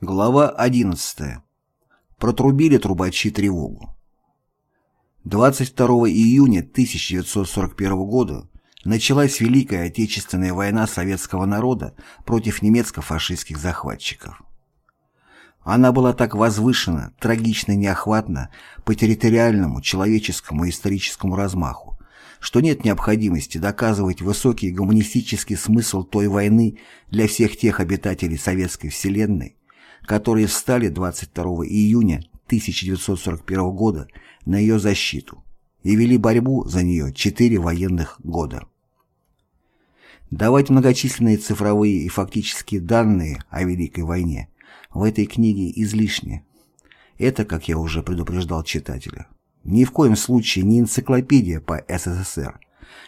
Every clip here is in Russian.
Глава 11. Протрубили трубачи тревогу. 22 июня 1941 года началась Великая Отечественная война советского народа против немецко-фашистских захватчиков. Она была так возвышена, трагично неохватна по территориальному, человеческому и историческому размаху, что нет необходимости доказывать высокий гуманистический смысл той войны для всех тех обитателей советской вселенной, которые встали 22 июня 1941 года на ее защиту и вели борьбу за нее четыре военных года. Давать многочисленные цифровые и фактические данные о Великой войне в этой книге излишне. Это, как я уже предупреждал читателя, ни в коем случае не энциклопедия по СССР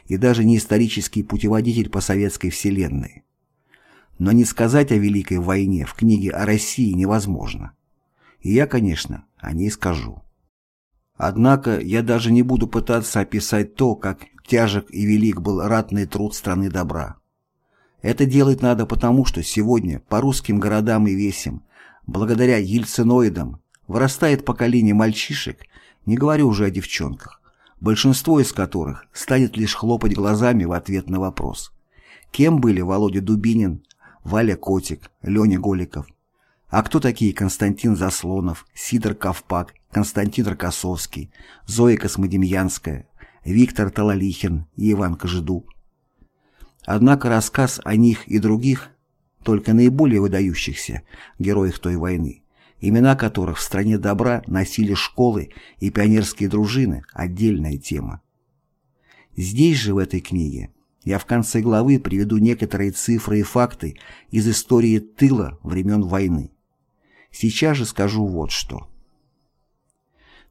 и даже не исторический путеводитель по советской вселенной. Но не сказать о Великой войне в книге о России невозможно. И я, конечно, о ней скажу. Однако я даже не буду пытаться описать то, как тяжек и велик был ратный труд страны добра. Это делать надо потому, что сегодня по русским городам и весям, благодаря ельциноидам, вырастает поколение мальчишек, не говорю уже о девчонках, большинство из которых станет лишь хлопать глазами в ответ на вопрос. Кем были Володя Дубинин, Валя Котик, Леня Голиков. А кто такие Константин Заслонов, Сидор Ковпак, Константин Рокоссовский, Зоя Космодемьянская, Виктор Талалихин и Иван Кожеду? Однако рассказ о них и других, только наиболее выдающихся героях той войны, имена которых в стране добра носили школы и пионерские дружины, отдельная тема. Здесь же в этой книге я в конце главы приведу некоторые цифры и факты из истории тыла времен войны. Сейчас же скажу вот что.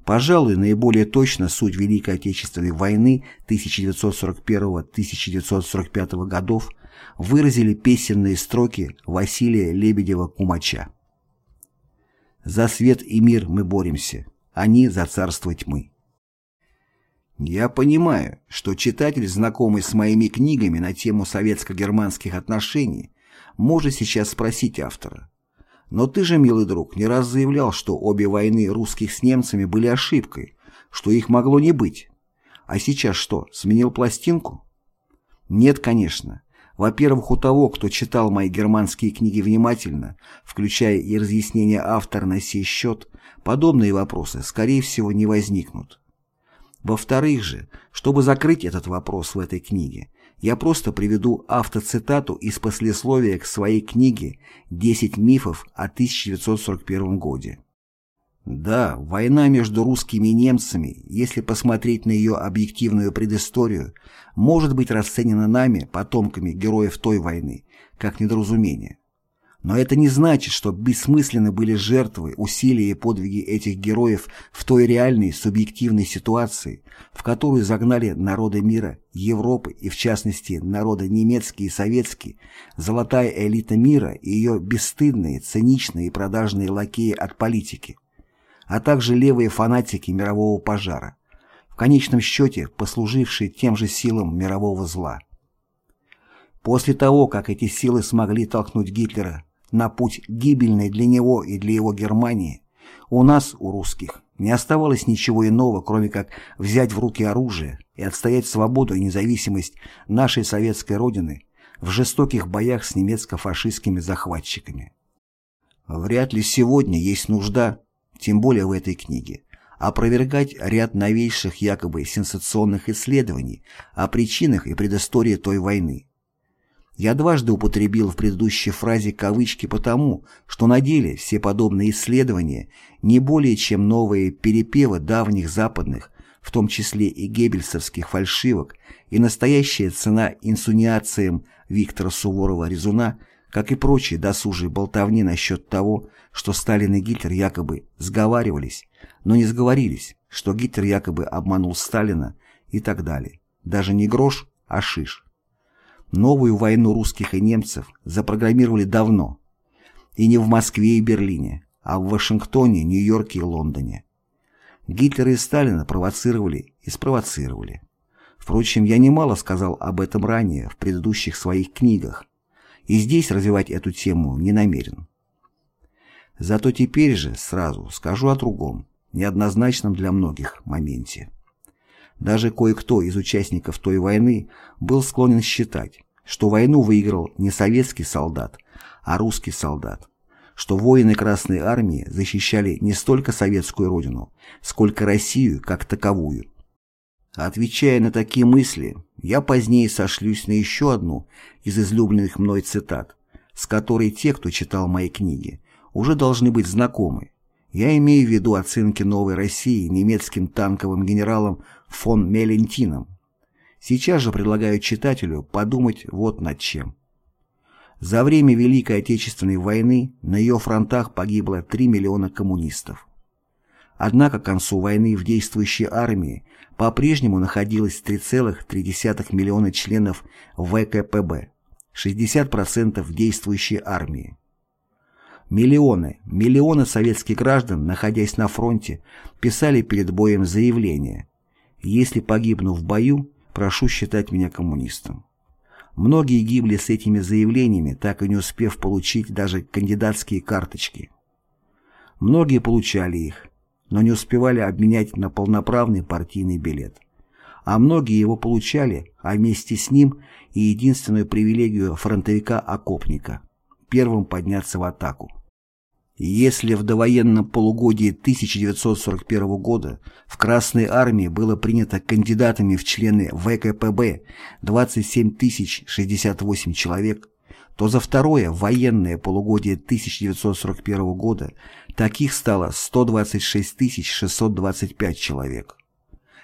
Пожалуй, наиболее точно суть Великой Отечественной войны 1941-1945 годов выразили песенные строки Василия Лебедева-Кумача. «За свет и мир мы боремся, они за царство тьмы». Я понимаю, что читатель, знакомый с моими книгами на тему советско-германских отношений, может сейчас спросить автора. Но ты же, милый друг, не раз заявлял, что обе войны русских с немцами были ошибкой, что их могло не быть. А сейчас что, сменил пластинку? Нет, конечно. Во-первых, у того, кто читал мои германские книги внимательно, включая и разъяснения автора на сей счет, подобные вопросы, скорее всего, не возникнут. Во-вторых же, чтобы закрыть этот вопрос в этой книге, я просто приведу автоцитату из послесловия к своей книге «10 мифов о 1941 годе». Да, война между русскими и немцами, если посмотреть на ее объективную предысторию, может быть расценена нами, потомками героев той войны, как недоразумение. Но это не значит, что бессмысленны были жертвы, усилия и подвиги этих героев в той реальной субъективной ситуации, в которую загнали народы мира, Европы и в частности народы немецкие и советские, золотая элита мира и ее бесстыдные, циничные и продажные лакеи от политики, а также левые фанатики мирового пожара, в конечном счете послужившие тем же силам мирового зла. После того, как эти силы смогли толкнуть Гитлера на путь гибельный для него и для его Германии, у нас, у русских, не оставалось ничего иного, кроме как взять в руки оружие и отстоять свободу и независимость нашей советской Родины в жестоких боях с немецко-фашистскими захватчиками. Вряд ли сегодня есть нужда, тем более в этой книге, опровергать ряд новейших якобы сенсационных исследований о причинах и предыстории той войны, я дважды употребил в предыдущей фразе кавычки потому, что на деле все подобные исследования не более чем новые перепевы давних западных, в том числе и геббельсовских фальшивок, и настоящая цена инсуниациям Виктора Суворова-Резуна, как и прочие досужие болтовни насчет того, что Сталин и Гитлер якобы сговаривались, но не сговорились, что Гитлер якобы обманул Сталина и так далее. Даже не грош, а шиш. Новую войну русских и немцев запрограммировали давно. И не в Москве и Берлине, а в Вашингтоне, Нью-Йорке и Лондоне. Гитлера и Сталина провоцировали и спровоцировали. Впрочем, я немало сказал об этом ранее в предыдущих своих книгах, и здесь развивать эту тему не намерен. Зато теперь же сразу скажу о другом, неоднозначном для многих моменте. Даже кое-кто из участников той войны был склонен считать, что войну выиграл не советский солдат, а русский солдат, что воины Красной Армии защищали не столько советскую родину, сколько Россию как таковую. Отвечая на такие мысли, я позднее сошлюсь на еще одну из излюбленных мной цитат, с которой те, кто читал мои книги, уже должны быть знакомы. Я имею в виду оценки новой России немецким танковым генералом фон Мелентином. Сейчас же предлагаю читателю подумать вот над чем. За время Великой Отечественной войны на ее фронтах погибло 3 миллиона коммунистов. Однако к концу войны в действующей армии по-прежнему находилось 3,3 миллиона членов ВКПБ, 60% действующей армии. Миллионы, миллионы советских граждан, находясь на фронте, писали перед боем заявление «Если погибну в бою, прошу считать меня коммунистом». Многие гибли с этими заявлениями, так и не успев получить даже кандидатские карточки. Многие получали их, но не успевали обменять на полноправный партийный билет. А многие его получали, а вместе с ним и единственную привилегию фронтовика-окопника – первым подняться в атаку. Если в довоенном полугодии 1941 года в Красной армии было принято кандидатами в члены ВКПБ 27 068 человек, то за второе военное полугодие 1941 года таких стало 126 625 человек.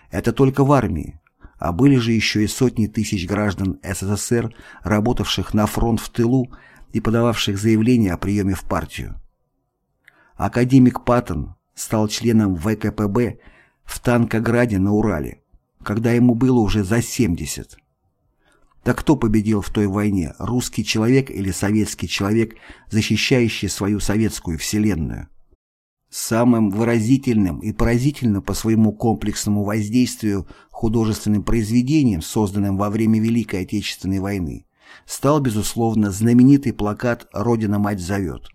Это только в армии, а были же еще и сотни тысяч граждан СССР, работавших на фронт в тылу и подававших заявления о приеме в партию. Академик Паттон стал членом ВКПБ в Танкограде на Урале, когда ему было уже за 70. Так кто победил в той войне, русский человек или советский человек, защищающий свою советскую вселенную? Самым выразительным и поразительным по своему комплексному воздействию художественным произведением, созданным во время Великой Отечественной войны, стал, безусловно, знаменитый плакат «Родина-мать зовет».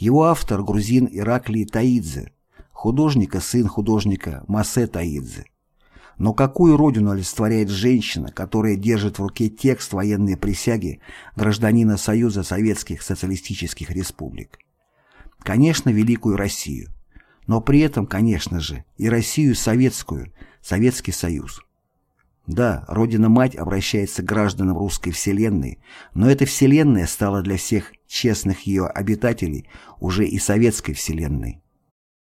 Его автор – грузин Ираклий Таидзе, художника сын художника Масе Таидзе. Но какую родину олицетворяет женщина, которая держит в руке текст военной присяги гражданина Союза Советских Социалистических Республик? Конечно, Великую Россию. Но при этом, конечно же, и Россию Советскую, Советский Союз. Да, Родина-Мать обращается к гражданам русской вселенной, но эта вселенная стала для всех честных ее обитателей уже и советской вселенной.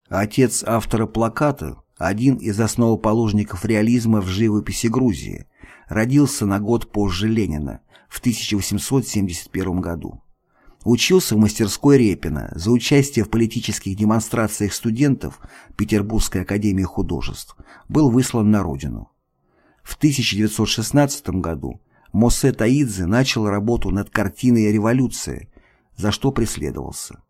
Отец автора плаката, один из основоположников реализма в живописи Грузии, родился на год позже Ленина, в 1871 году. Учился в мастерской Репина за участие в политических демонстрациях студентов Петербургской академии художеств, был выслан на родину. В 1916 году Мосе Таидзе начал работу над картиной «Революция», за что преследовался.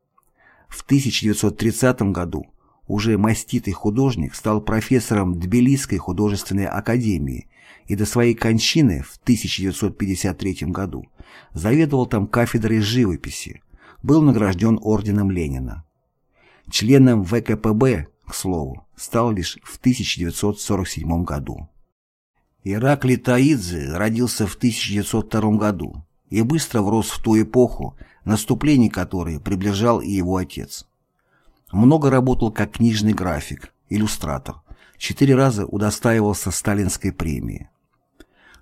В 1930 году уже маститый художник стал профессором Тбилисской художественной академии и до своей кончины в 1953 году заведовал там кафедрой живописи, был награжден орденом Ленина. Членом ВКПБ, к слову, стал лишь в 1947 году. Ираклий Таидзе родился в 1902 году и быстро врос в ту эпоху, наступление которой приближал и его отец. Много работал как книжный график, иллюстратор. Четыре раза удостаивался сталинской премии.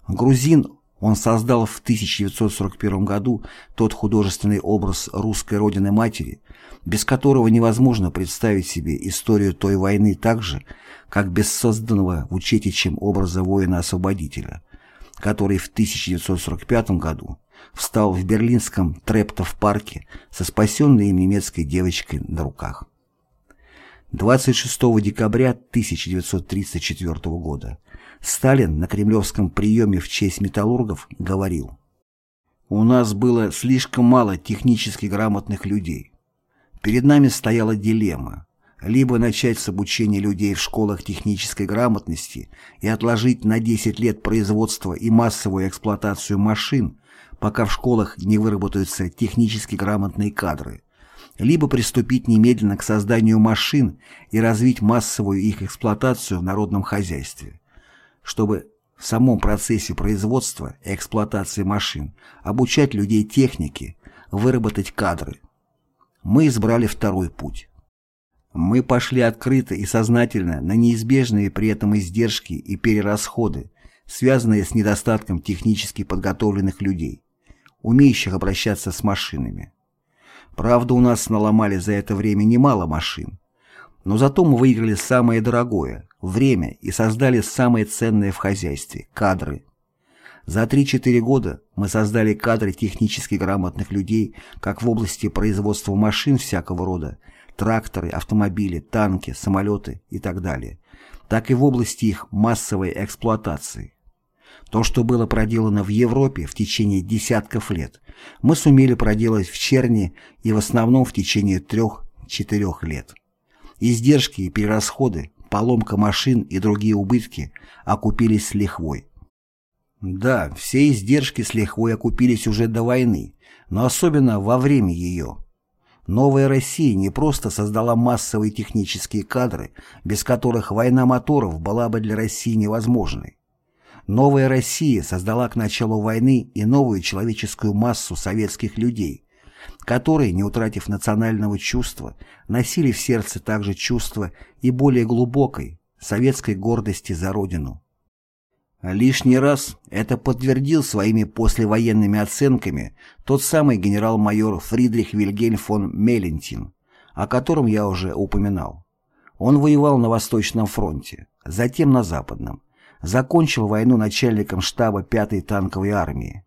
Грузин он создал в 1941 году тот художественный образ русской родины-матери, без которого невозможно представить себе историю той войны так же, как без созданного Вучетичем образа воина-освободителя, который в 1945 году встал в берлинском Трептов-парке со спасенной им немецкой девочкой на руках. 26 декабря 1934 года Сталин на кремлевском приеме в честь металлургов говорил «У нас было слишком мало технически грамотных людей. Перед нами стояла дилемма либо начать с обучения людей в школах технической грамотности и отложить на 10 лет производство и массовую эксплуатацию машин, пока в школах не выработаются технически грамотные кадры, либо приступить немедленно к созданию машин и развить массовую их эксплуатацию в народном хозяйстве, чтобы в самом процессе производства и эксплуатации машин обучать людей технике, выработать кадры. Мы избрали второй путь. Мы пошли открыто и сознательно на неизбежные при этом издержки и перерасходы, связанные с недостатком технически подготовленных людей, умеющих обращаться с машинами. Правда, у нас наломали за это время немало машин, но зато мы выиграли самое дорогое – время и создали самое ценное в хозяйстве – кадры. За 3-4 года мы создали кадры технически грамотных людей как в области производства машин всякого рода, тракторы, автомобили, танки, самолеты и так далее, так и в области их массовой эксплуатации. То, что было проделано в Европе в течение десятков лет, мы сумели проделать в Черни и в основном в течение трех-четырех лет. Издержки и перерасходы, поломка машин и другие убытки окупились с лихвой. Да, все издержки с лихвой окупились уже до войны, но особенно во время ее. Новая Россия не просто создала массовые технические кадры, без которых война моторов была бы для России невозможной. Новая Россия создала к началу войны и новую человеческую массу советских людей, которые, не утратив национального чувства, носили в сердце также чувство и более глубокой, советской гордости за Родину. Лишний раз это подтвердил своими послевоенными оценками тот самый генерал-майор Фридрих Вильгельм фон Мелентин, о котором я уже упоминал. Он воевал на Восточном фронте, затем на Западном, закончил войну начальником штаба 5-й танковой армии.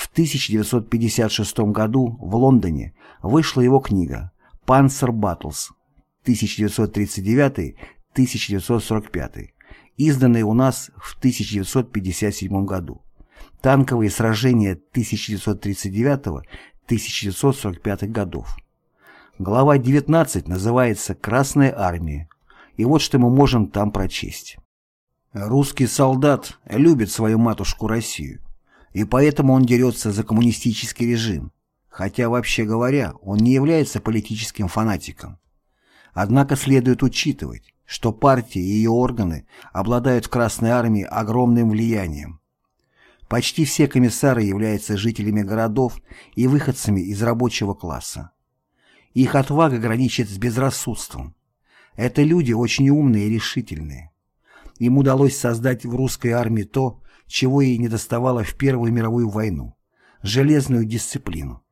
В 1956 году в Лондоне вышла его книга «Panzer Battles» 1939-1945, изданная у нас в 1957 году. Танковые сражения 1939-1945 годов. Глава 19 называется «Красная армия», и вот что мы можем там прочесть. Русский солдат любит свою матушку Россию и поэтому он дерется за коммунистический режим, хотя, вообще говоря, он не является политическим фанатиком. Однако следует учитывать, что партия и ее органы обладают в Красной Армии огромным влиянием. Почти все комиссары являются жителями городов и выходцами из рабочего класса. Их отвага граничит с безрассудством. Это люди очень умные и решительные. Им удалось создать в русской армии то, чего ей недоставало в Первую мировую войну – железную дисциплину.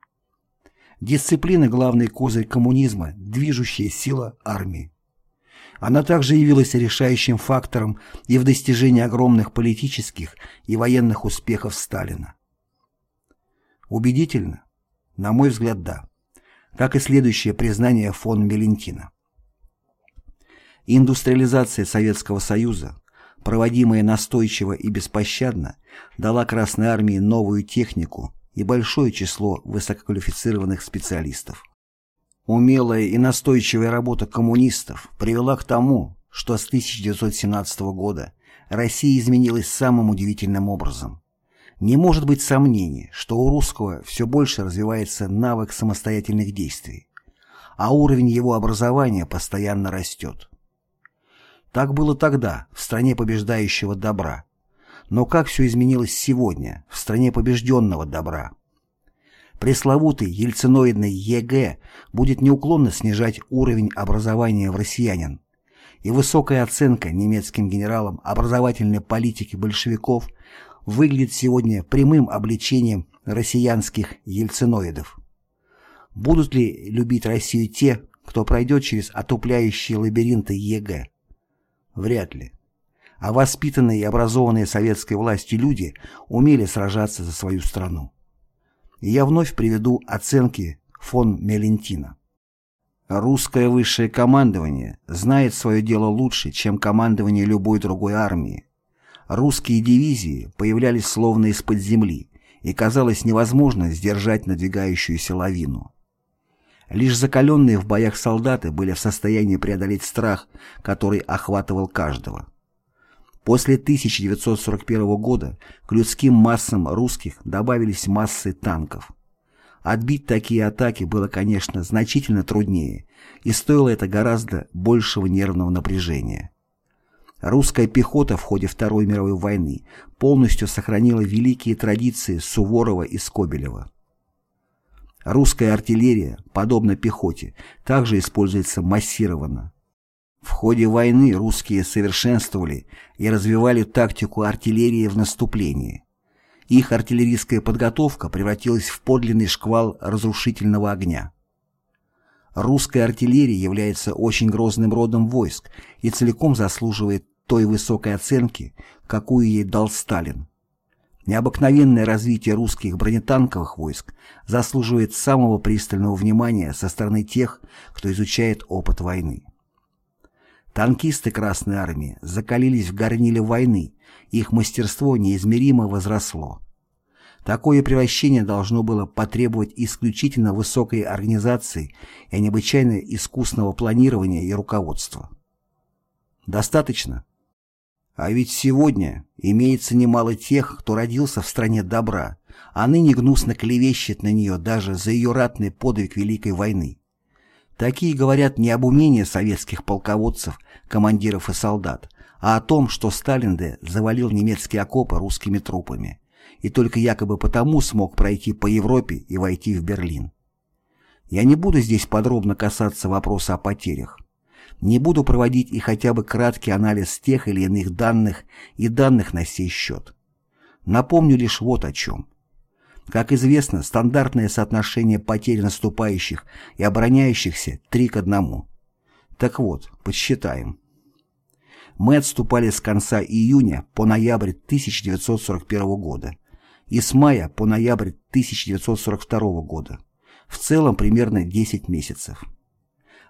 Дисциплина – главный козырь коммунизма, движущая сила армии. Она также явилась решающим фактором и в достижении огромных политических и военных успехов Сталина. Убедительно? На мой взгляд, да. Как и следующее признание фон Мелентина. Индустриализация Советского Союза проводимая настойчиво и беспощадно, дала Красной Армии новую технику и большое число высококвалифицированных специалистов. Умелая и настойчивая работа коммунистов привела к тому, что с 1917 года Россия изменилась самым удивительным образом. Не может быть сомнений, что у русского все больше развивается навык самостоятельных действий, а уровень его образования постоянно растет. Так было тогда, в стране побеждающего добра. Но как все изменилось сегодня, в стране побежденного добра? Пресловутый ельциноидный ЕГЭ будет неуклонно снижать уровень образования в Россиянии. И высокая оценка немецким генералам образовательной политики большевиков выглядит сегодня прямым обличением россиянских ельциноидов. Будут ли любить Россию те, кто пройдет через отупляющие лабиринты ЕГЭ? Вряд ли. А воспитанные и образованные советской властью люди умели сражаться за свою страну. И я вновь приведу оценки фон Мелентина. Русское высшее командование знает свое дело лучше, чем командование любой другой армии. Русские дивизии появлялись словно из-под земли, и казалось невозможно сдержать надвигающуюся лавину. Лишь закаленные в боях солдаты были в состоянии преодолеть страх, который охватывал каждого. После 1941 года к людским массам русских добавились массы танков. Отбить такие атаки было, конечно, значительно труднее, и стоило это гораздо большего нервного напряжения. Русская пехота в ходе Второй мировой войны полностью сохранила великие традиции Суворова и Скобелева. Русская артиллерия, подобно пехоте, также используется массированно. В ходе войны русские совершенствовали и развивали тактику артиллерии в наступлении. Их артиллерийская подготовка превратилась в подлинный шквал разрушительного огня. Русская артиллерия является очень грозным родом войск и целиком заслуживает той высокой оценки, какую ей дал Сталин. Необыкновенное развитие русских бронетанковых войск заслуживает самого пристального внимания со стороны тех, кто изучает опыт войны. Танкисты Красной Армии закалились в горниле войны, их мастерство неизмеримо возросло. Такое превращение должно было потребовать исключительно высокой организации и необычайно искусного планирования и руководства. Достаточно? А ведь сегодня имеется немало тех, кто родился в стране добра, а ныне гнусно клевещет на нее даже за ее ратный подвиг Великой войны. Такие говорят не об умении советских полководцев, командиров и солдат, а о том, что Сталин де завалил немецкие окопы русскими трупами и только якобы потому смог пройти по Европе и войти в Берлин. Я не буду здесь подробно касаться вопроса о потерях. Не буду проводить и хотя бы краткий анализ тех или иных данных и данных на сей счет. Напомню лишь вот о чем. Как известно, стандартное соотношение потерь наступающих и обороняющихся 3 к 1. Так вот, подсчитаем. Мы отступали с конца июня по ноябрь 1941 года и с мая по ноябрь 1942 года. В целом примерно 10 месяцев.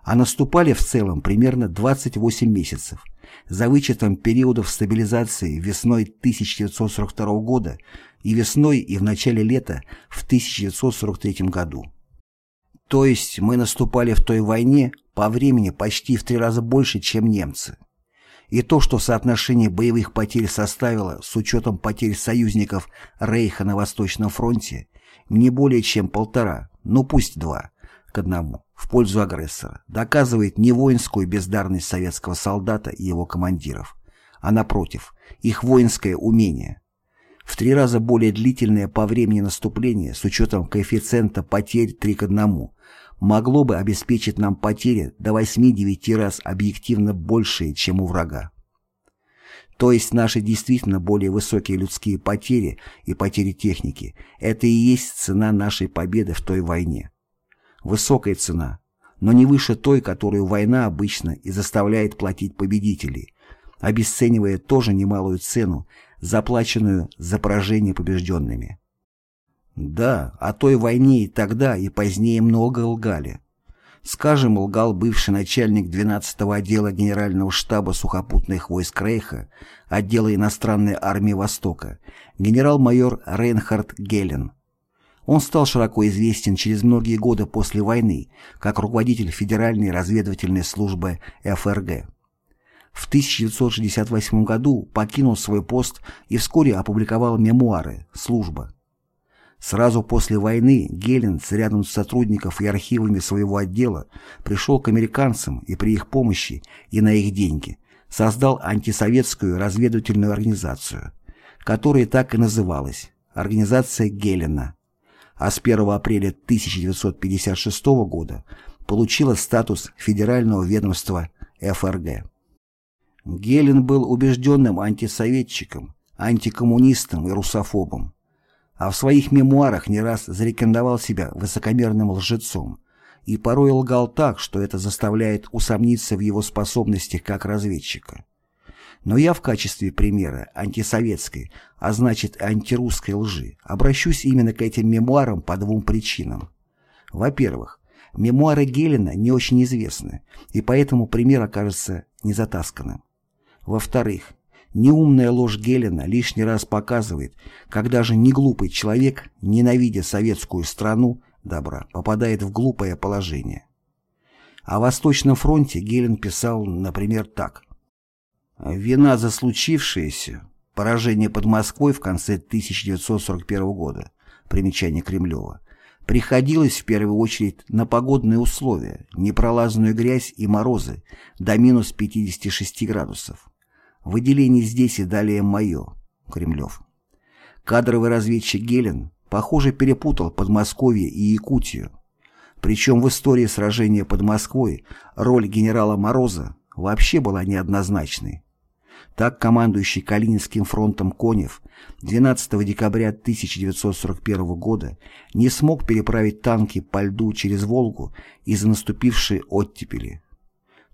А наступали в целом примерно 28 месяцев, за вычетом периодов стабилизации весной 1942 года и весной и в начале лета в 1943 году. То есть мы наступали в той войне по времени почти в три раза больше, чем немцы. И то, что соотношение боевых потерь составило, с учетом потерь союзников Рейха на Восточном фронте, не более чем полтора, ну пусть два, к одному, в пользу агрессора, доказывает не воинскую бездарность советского солдата и его командиров, а напротив, их воинское умение. В три раза более длительное по времени наступление с учетом коэффициента потерь 3 к 1 могло бы обеспечить нам потери до 8-9 раз объективно большие, чем у врага. То есть наши действительно более высокие людские потери и потери техники – это и есть цена нашей победы в той войне. Высокая цена, но не выше той, которую война обычно и заставляет платить победителей, обесценивая тоже немалую цену, заплаченную за поражение побежденными. Да, о той войне и тогда, и позднее много лгали. Скажем, лгал бывший начальник 12-го отдела Генерального штаба сухопутных войск Рейха, отдела иностранной армии Востока, генерал-майор Рейнхард Гелен. Он стал широко известен через многие годы после войны как руководитель Федеральной разведывательной службы ФРГ. В 1968 году покинул свой пост и вскоре опубликовал мемуары «Служба». Сразу после войны Гелен с рядом сотрудников и архивами своего отдела пришел к американцам и при их помощи и на их деньги создал антисоветскую разведывательную организацию, которая так и называлась «Организация Гелена», а с 1 апреля 1956 года получила статус Федерального ведомства ФРГ. Гелен был убежденным антисоветчиком, антикоммунистом и русофобом а в своих мемуарах не раз зарекомендовал себя высокомерным лжецом и порой лгал так, что это заставляет усомниться в его способностях как разведчика. Но я в качестве примера антисоветской, а значит антирусской лжи, обращусь именно к этим мемуарам по двум причинам. Во-первых, мемуары Гелена не очень известны, и поэтому пример окажется незатасканным. Во-вторых, Неумная ложь Гелена лишний раз показывает, как даже неглупый человек, ненавидя советскую страну, добра, попадает в глупое положение. О Восточном фронте Гелен писал, например, так. «Вина за случившееся, поражение под Москвой в конце 1941 года, примечание Кремлева, приходилось в первую очередь на погодные условия, непролазную грязь и морозы до минус 56 градусов. Выделение здесь и далее мое, Кремлев. Кадровый разведчик Гелен, похоже, перепутал Подмосковье и Якутию. Причем в истории сражения под Москвой роль генерала Мороза вообще была неоднозначной. Так командующий Калининским фронтом Конев 12 декабря 1941 года не смог переправить танки по льду через Волгу из-за наступившей оттепели.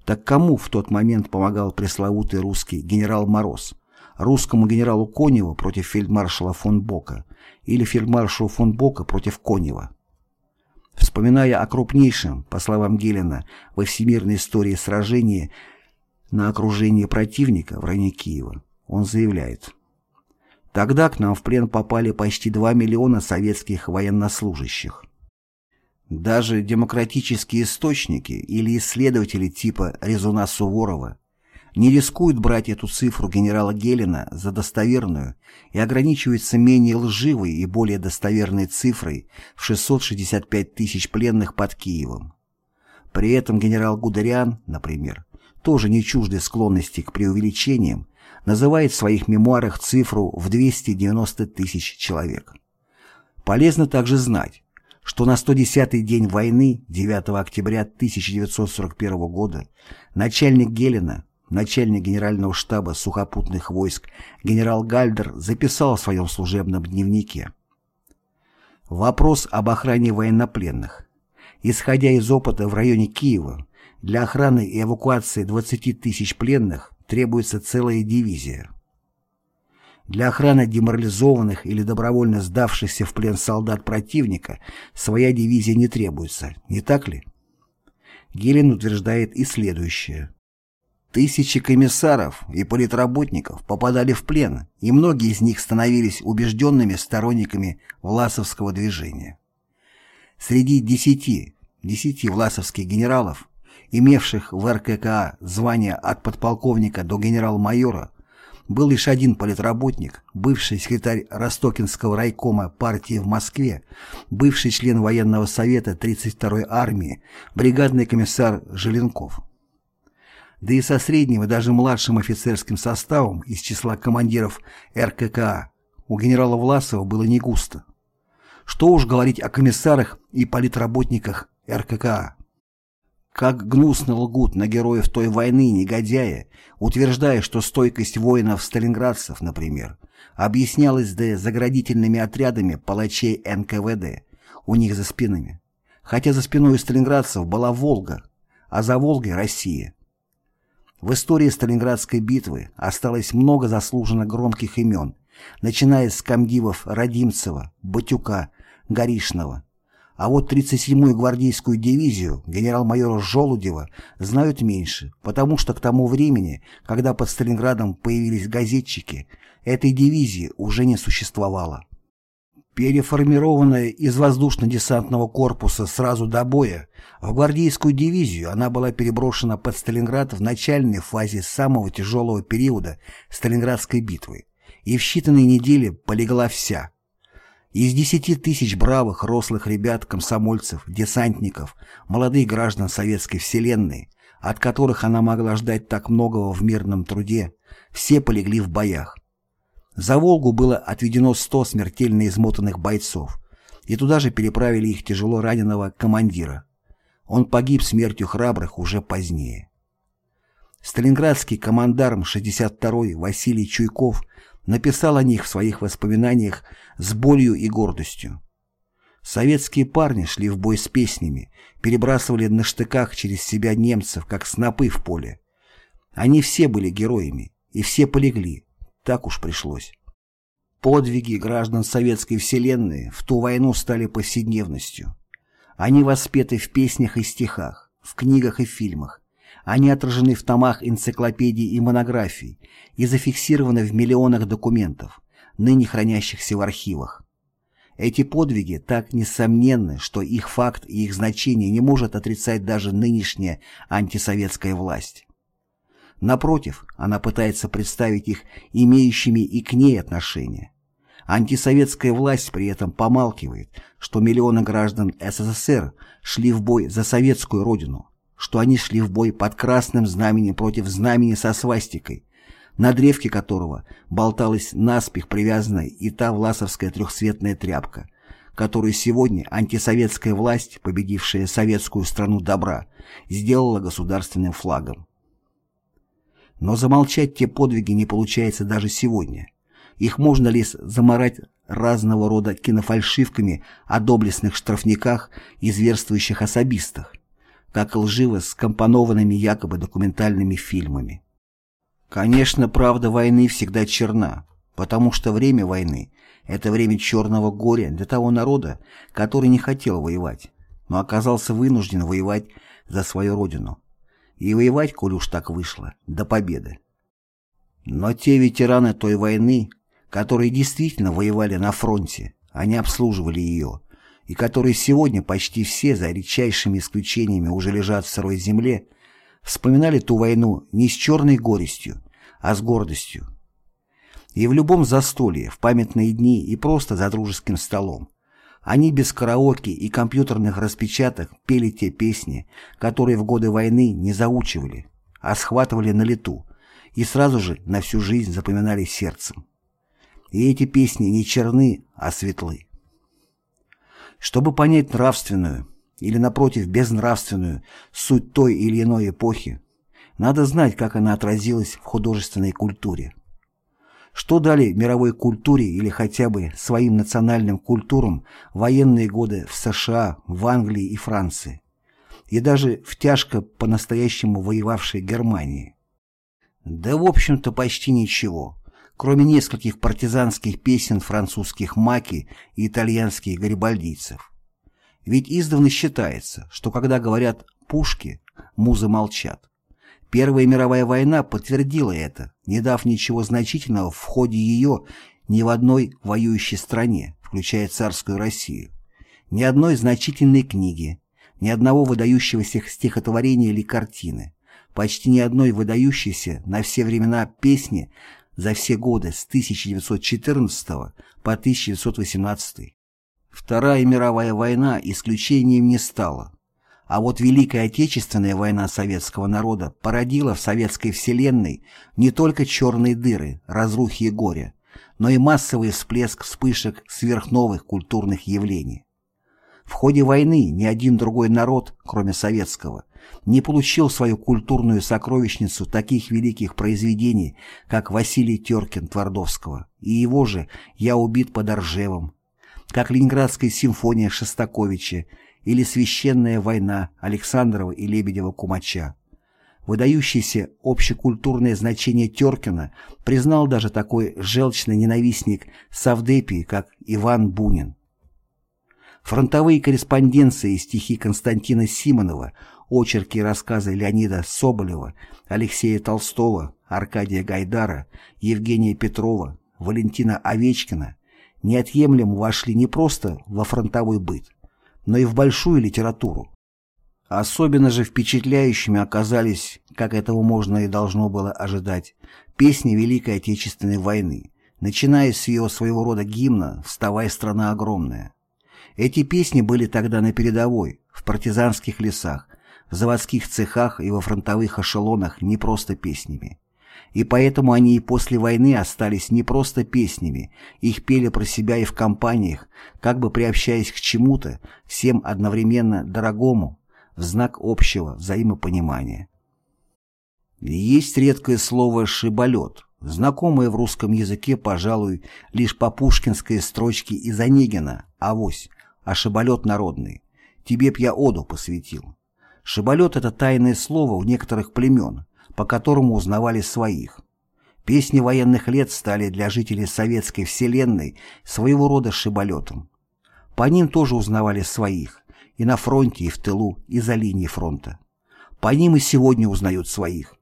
Так кому в тот момент помогал пресловутый русский генерал Мороз? Русскому генералу Коневу против фельдмаршала фон Бока или фельдмаршалу фон Бока против Конева? Вспоминая о крупнейшем, по словам Гелена, во всемирной истории сражении на окружение противника в районе Киева, он заявляет «Тогда к нам в плен попали почти 2 миллиона советских военнослужащих. Даже демократические источники или исследователи типа Резуна Суворова не рискуют брать эту цифру генерала Гелена за достоверную и ограничиваются менее лживой и более достоверной цифрой в 665 тысяч пленных под Киевом. При этом генерал Гудериан, например, тоже не чуждой склонности к преувеличениям, называет в своих мемуарах цифру в 290 тысяч человек. Полезно также знать, что на 110-й день войны, 9 октября 1941 года, начальник Гелена, начальник генерального штаба сухопутных войск генерал Гальдер записал в своем служебном дневнике Вопрос об охране военнопленных. Исходя из опыта в районе Киева, для охраны и эвакуации 20 тысяч пленных требуется целая дивизия. Для охраны деморализованных или добровольно сдавшихся в плен солдат противника своя дивизия не требуется, не так ли? Гелен утверждает и следующее. Тысячи комиссаров и политработников попадали в плен, и многие из них становились убежденными сторонниками власовского движения. Среди десяти, десяти власовских генералов имевших в РККА звание от подполковника до генерал-майора, был лишь один политработник, бывший секретарь Ростокинского райкома партии в Москве, бывший член военного совета 32-й армии, бригадный комиссар Желенков. Да и со средним и даже младшим офицерским составом из числа командиров РККА у генерала Власова было не густо. Что уж говорить о комиссарах и политработниках РККА. Как гнусно лгут на героев той войны негодяи, утверждая, что стойкость воинов-сталинградцев, например, объяснялась да заградительными отрядами палачей НКВД у них за спинами. Хотя за спиной у сталинградцев была Волга, а за Волгой — Россия. В истории Сталинградской битвы осталось много заслуженно громких имен, начиная с комдивов Родимцева, Батюка, Горишного, а вот 37-ю гвардейскую дивизию генерал-майора Жолудева знают меньше, потому что к тому времени, когда под Сталинградом появились газетчики, этой дивизии уже не существовало. Переформированная из воздушно-десантного корпуса сразу до боя, в гвардейскую дивизию она была переброшена под Сталинград в начальной фазе самого тяжелого периода Сталинградской битвы, и в считанные недели полегла вся – из десяти тысяч бравых, рослых ребят, комсомольцев, десантников, молодых граждан советской вселенной, от которых она могла ждать так многого в мирном труде, все полегли в боях. За Волгу было отведено 100 смертельно измотанных бойцов, и туда же переправили их тяжело раненого командира. Он погиб смертью храбрых уже позднее. Сталинградский командарм 62-й Василий Чуйков написал о них в своих воспоминаниях с болью и гордостью. Советские парни шли в бой с песнями, перебрасывали на штыках через себя немцев, как снопы в поле. Они все были героями, и все полегли, так уж пришлось. Подвиги граждан советской вселенной в ту войну стали повседневностью. Они воспеты в песнях и стихах, в книгах и фильмах, они отражены в томах энциклопедий и монографий и зафиксированы в миллионах документов, ныне хранящихся в архивах. Эти подвиги так несомненны, что их факт и их значение не может отрицать даже нынешняя антисоветская власть. Напротив, она пытается представить их имеющими и к ней отношение. Антисоветская власть при этом помалкивает, что миллионы граждан СССР шли в бой за советскую родину, что они шли в бой под красным знаменем против знамени со свастикой, на древке которого болталась наспех привязанная и та власовская трехцветная тряпка, которую сегодня антисоветская власть, победившая советскую страну добра, сделала государственным флагом. Но замолчать те подвиги не получается даже сегодня. Их можно лишь заморать разного рода кинофальшивками о доблестных штрафниках и зверствующих особистах, как лживо скомпонованными якобы документальными фильмами. Конечно, правда войны всегда черна, потому что время войны – это время черного горя для того народа, который не хотел воевать, но оказался вынужден воевать за свою родину. И воевать, коль уж так вышло, до победы. Но те ветераны той войны, которые действительно воевали на фронте, они обслуживали ее, и которые сегодня почти все, за редчайшими исключениями, уже лежат в сырой земле, вспоминали ту войну не с черной горестью, а с гордостью. И в любом застолье, в памятные дни и просто за дружеским столом. Они без караоке и компьютерных распечаток пели те песни, которые в годы войны не заучивали, а схватывали на лету и сразу же на всю жизнь запоминали сердцем. И эти песни не черны, а светлы. Чтобы понять нравственную, или, напротив, безнравственную суть той или иной эпохи, надо знать, как она отразилась в художественной культуре. Что дали мировой культуре или хотя бы своим национальным культурам военные годы в США, в Англии и Франции, и даже в тяжко по-настоящему воевавшей Германии? Да, в общем-то, почти ничего, кроме нескольких партизанских песен французских маки и итальянских гарибальдийцев. Ведь издавна считается, что когда говорят «пушки», музы молчат. Первая мировая война подтвердила это, не дав ничего значительного в ходе ее ни в одной воюющей стране, включая царскую Россию, ни одной значительной книги, ни одного выдающегося стихотворения или картины, почти ни одной выдающейся на все времена песни за все годы с 1914 по 1918. Вторая мировая война исключением не стала. А вот Великая Отечественная война советского народа породила в советской вселенной не только черные дыры, разрухи и горе, но и массовый всплеск вспышек сверхновых культурных явлений. В ходе войны ни один другой народ, кроме советского, не получил свою культурную сокровищницу таких великих произведений, как Василий Теркин Твардовского и его же «Я убит под Оржевом», как Ленинградская симфония Шостаковича или «Священная война» Александрова и Лебедева-Кумача. Выдающееся общекультурное значение Теркина признал даже такой желчный ненавистник Савдепии, как Иван Бунин. Фронтовые корреспонденции и стихи Константина Симонова, очерки и рассказы Леонида Соболева, Алексея Толстого, Аркадия Гайдара, Евгения Петрова, Валентина Овечкина неотъемлемо вошли не просто во фронтовой быт, но и в большую литературу. Особенно же впечатляющими оказались, как этого можно и должно было ожидать, песни Великой Отечественной войны, начиная с ее своего рода гимна «Вставай, страна огромная». Эти песни были тогда на передовой, в партизанских лесах, заводских цехах и во фронтовых эшелонах не просто песнями. И поэтому они и после войны остались не просто песнями, их пели про себя и в компаниях, как бы приобщаясь к чему-то, всем одновременно дорогому, в знак общего взаимопонимания. Есть редкое слово «шибалет», знакомое в русском языке, пожалуй, лишь по пушкинской строчке из Онегина «Авось», а шибалет народный. Тебе б я оду посвятил. Шибалет — это тайное слово у некоторых племен, по которому узнавали своих. Песни военных лет стали для жителей советской вселенной своего рода шибалетом. По ним тоже узнавали своих, и на фронте, и в тылу, и за линией фронта. По ним и сегодня узнают своих.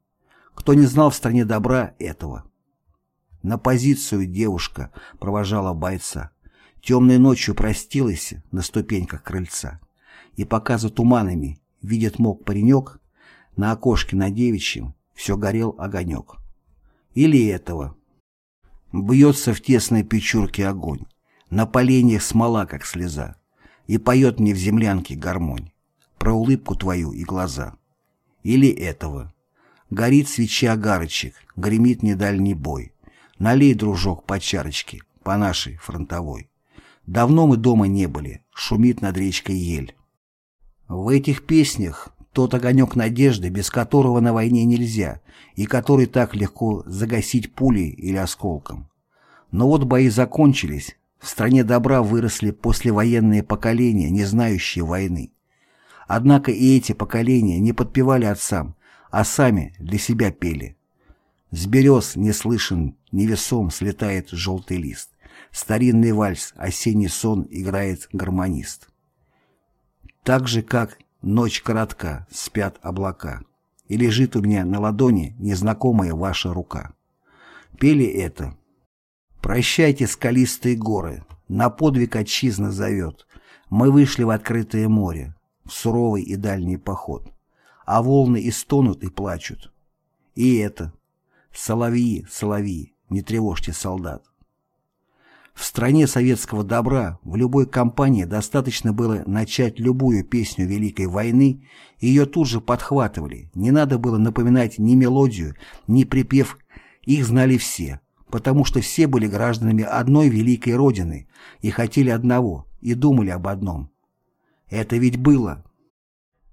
Кто не знал в стране добра этого. На позицию девушка провожала бойца. Темной ночью простилась на ступеньках крыльца. И пока за туманами видит мог паренек, на окошке на девичьем все горел огонек. Или этого. Бьется в тесной печурке огонь, на поленьях смола, как слеза, и поет мне в землянке гармонь про улыбку твою и глаза. Или этого. Горит свеча огарочек, гремит недальний бой. Налей, дружок, по чарочке, по нашей фронтовой. Давно мы дома не были, шумит над речкой ель. В этих песнях тот огонек надежды, без которого на войне нельзя, и который так легко загасить пулей или осколком. Но вот бои закончились, в стране добра выросли послевоенные поколения, не знающие войны. Однако и эти поколения не подпевали отцам, а сами для себя пели. С берез не слышен, невесом слетает желтый лист. Старинный вальс, осенний сон играет гармонист. Так же, как ночь коротка, спят облака, и лежит у меня на ладони незнакомая ваша рука. Пели это. Прощайте, скалистые горы, на подвиг отчизна зовет. Мы вышли в открытое море, в суровый и дальний поход, а волны и стонут, и плачут. И это. Соловьи, соловьи, не тревожьте солдат. В стране советского добра в любой компании достаточно было начать любую песню Великой войны, и ее тут же подхватывали. Не надо было напоминать ни мелодию, ни припев, их знали все, потому что все были гражданами одной великой Родины и хотели одного, и думали об одном. Это ведь было.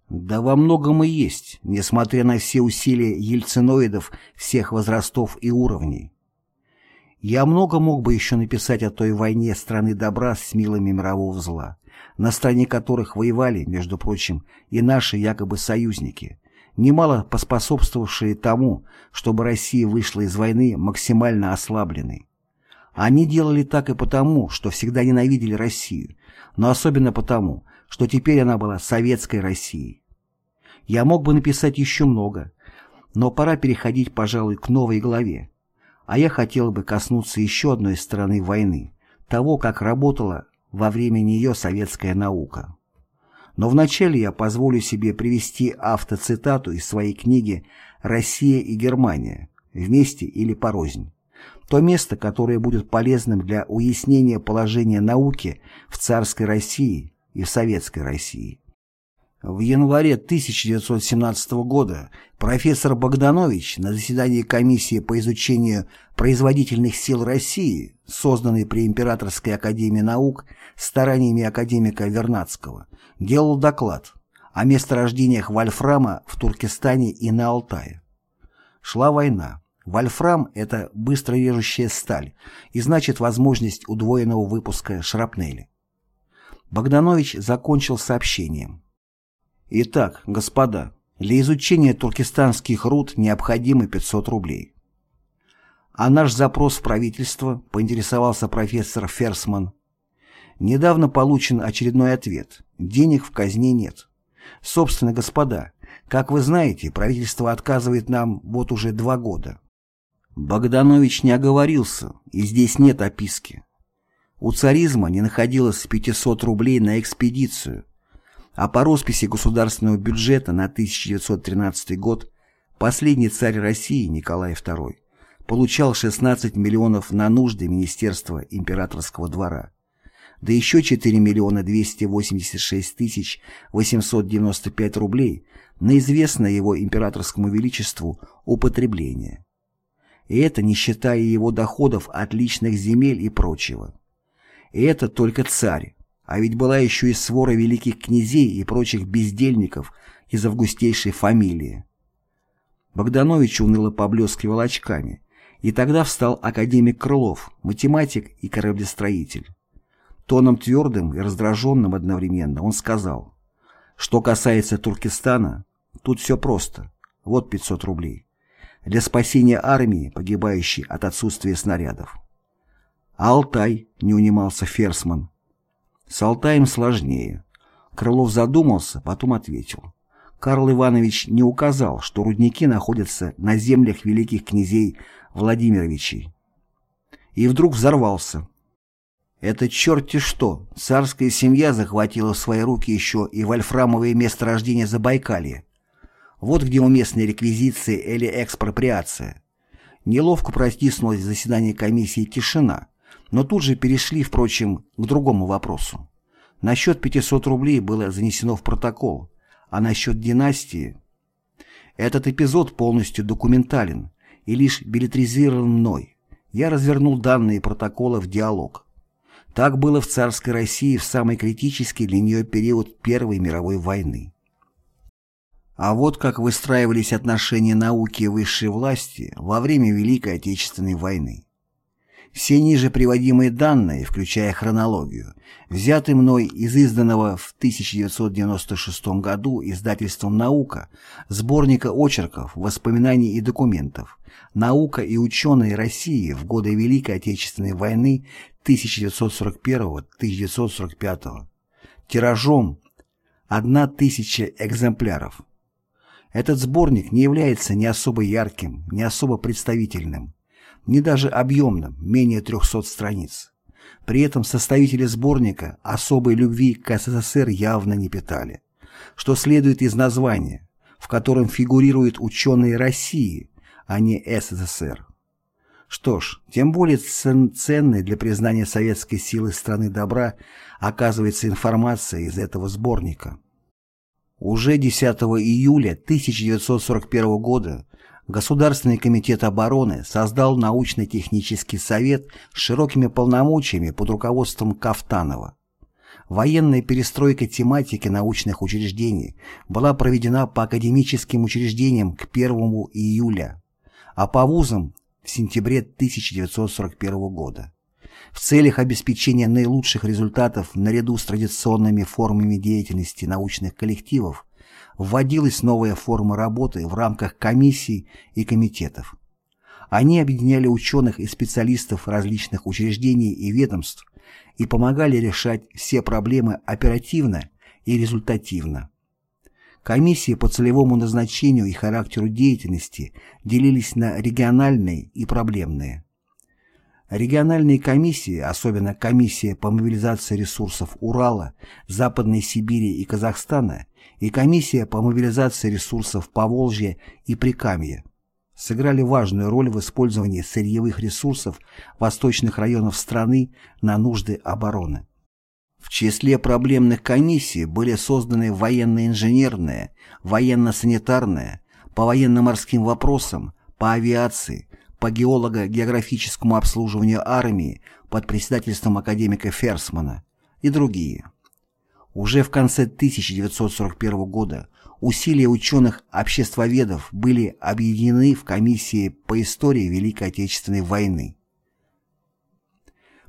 Да во многом и есть, несмотря на все усилия ельциноидов всех возрастов и уровней. Я много мог бы еще написать о той войне страны добра с милыми мирового зла, на стороне которых воевали, между прочим, и наши якобы союзники, немало поспособствовавшие тому, чтобы Россия вышла из войны максимально ослабленной. Они делали так и потому, что всегда ненавидели Россию, но особенно потому, что теперь она была советской Россией. Я мог бы написать еще много, но пора переходить, пожалуй, к новой главе, а я хотел бы коснуться еще одной стороны войны, того, как работала во время нее советская наука. Но вначале я позволю себе привести автоцитату из своей книги «Россия и Германия. Вместе или порознь». То место, которое будет полезным для уяснения положения науки в царской России и в советской России. В январе 1917 года профессор Богданович на заседании комиссии по изучению производительных сил России, созданной при Императорской академии наук стараниями академика Вернадского, делал доклад о месторождениях вольфрама в Туркестане и на Алтае. Шла война. Вольфрам – это быстро режущая сталь и значит возможность удвоенного выпуска шрапнели. Богданович закончил сообщением. Итак, господа, для изучения туркестанских руд необходимы 500 рублей. А наш запрос в правительство, поинтересовался профессор Ферсман. Недавно получен очередной ответ. Денег в казне нет. Собственно, господа, как вы знаете, правительство отказывает нам вот уже два года. Богданович не оговорился, и здесь нет описки. У царизма не находилось 500 рублей на экспедицию, а по росписи государственного бюджета на 1913 год последний царь России Николай II получал 16 миллионов на нужды Министерства императорского двора, да еще 4 миллиона 286 тысяч 895 рублей на известное его императорскому величеству употребление. И это не считая его доходов от личных земель и прочего. И это только царь, а ведь была еще и свора великих князей и прочих бездельников из августейшей фамилии. Богданович уныло поблескивал очками, и тогда встал академик Крылов, математик и кораблестроитель. Тоном твердым и раздраженным одновременно он сказал, что касается Туркестана, тут все просто, вот 500 рублей, для спасения армии, погибающей от отсутствия снарядов. А Алтай, не унимался Ферсман, с Алтаем сложнее. Крылов задумался, потом ответил. Карл Иванович не указал, что рудники находятся на землях великих князей Владимировичей. И вдруг взорвался. Это черти что, царская семья захватила в свои руки еще и вольфрамовые месторождения Забайкалья. Вот где уместная реквизиция или экспроприация. Неловко протиснулась в заседании комиссии тишина, но тут же перешли, впрочем, к другому вопросу. Насчет 500 рублей было занесено в протокол, а насчет династии... Этот эпизод полностью документален и лишь билетризирован мной. Я развернул данные протокола в диалог. Так было в царской России в самый критический для нее период Первой мировой войны. А вот как выстраивались отношения науки и высшей власти во время Великой Отечественной войны. Все ниже приводимые данные, включая хронологию, взяты мной из изданного в 1996 году издательством «Наука» сборника очерков, воспоминаний и документов. «Наука и ученые России в годы Великой Отечественной войны 1941-1945», тиражом 1000 экземпляров. Этот сборник не является ни особо ярким, ни особо представительным, ни даже объемным, менее 300 страниц. При этом составители сборника особой любви к СССР явно не питали, что следует из названия, в котором фигурируют ученые России, а не СССР. Что ж, тем более цен ценной для признания советской силы страны добра оказывается информация из этого сборника. Уже 10 июля 1941 года Государственный комитет обороны создал научно-технический совет с широкими полномочиями под руководством Кафтанова. Военная перестройка тематики научных учреждений была проведена по академическим учреждениям к 1 июля, а по вузам в сентябре 1941 года. В целях обеспечения наилучших результатов наряду с традиционными формами деятельности научных коллективов вводилась новая форма работы в рамках комиссий и комитетов. Они объединяли ученых и специалистов различных учреждений и ведомств и помогали решать все проблемы оперативно и результативно. Комиссии по целевому назначению и характеру деятельности делились на региональные и проблемные. Региональные комиссии, особенно комиссия по мобилизации ресурсов Урала, Западной Сибири и Казахстана и комиссия по мобилизации ресурсов Поволжья и Прикамья, сыграли важную роль в использовании сырьевых ресурсов восточных районов страны на нужды обороны. В числе проблемных комиссий были созданы военно-инженерная, военно-санитарная, по военно-морским вопросам, по авиации, по геолого-географическому обслуживанию армии под председательством академика Ферсмана и другие. Уже в конце 1941 года усилия ученых-обществоведов были объединены в комиссии по истории Великой Отечественной войны.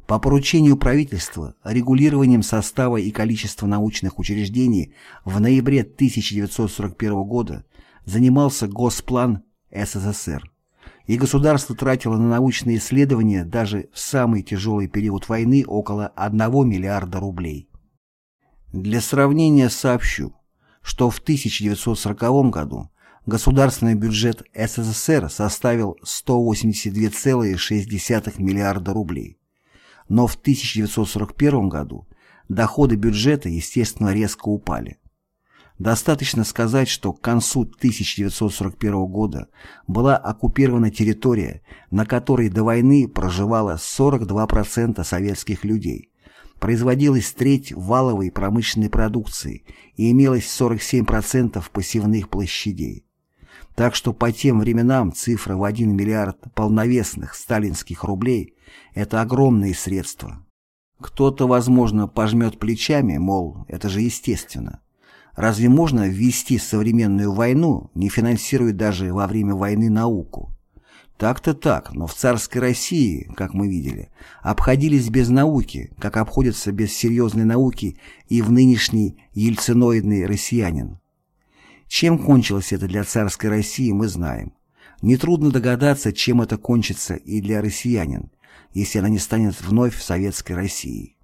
По поручению правительства регулированием состава и количества научных учреждений в ноябре 1941 года занимался Госплан СССР и государство тратило на научные исследования даже в самый тяжелый период войны около 1 миллиарда рублей. Для сравнения сообщу, что в 1940 году государственный бюджет СССР составил 182,6 миллиарда рублей, но в 1941 году доходы бюджета, естественно, резко упали. Достаточно сказать, что к концу 1941 года была оккупирована территория, на которой до войны проживало 42% советских людей, производилась треть валовой промышленной продукции и имелось 47% посевных площадей. Так что по тем временам цифра в 1 миллиард полновесных сталинских рублей – это огромные средства. Кто-то, возможно, пожмет плечами, мол, это же естественно. Разве можно ввести современную войну, не финансируя даже во время войны науку? Так-то так, но в царской России, как мы видели, обходились без науки, как обходятся без серьезной науки и в нынешний ельциноидный россиянин. Чем кончилось это для царской России, мы знаем. Нетрудно догадаться, чем это кончится и для россиянин, если она не станет вновь советской Россией.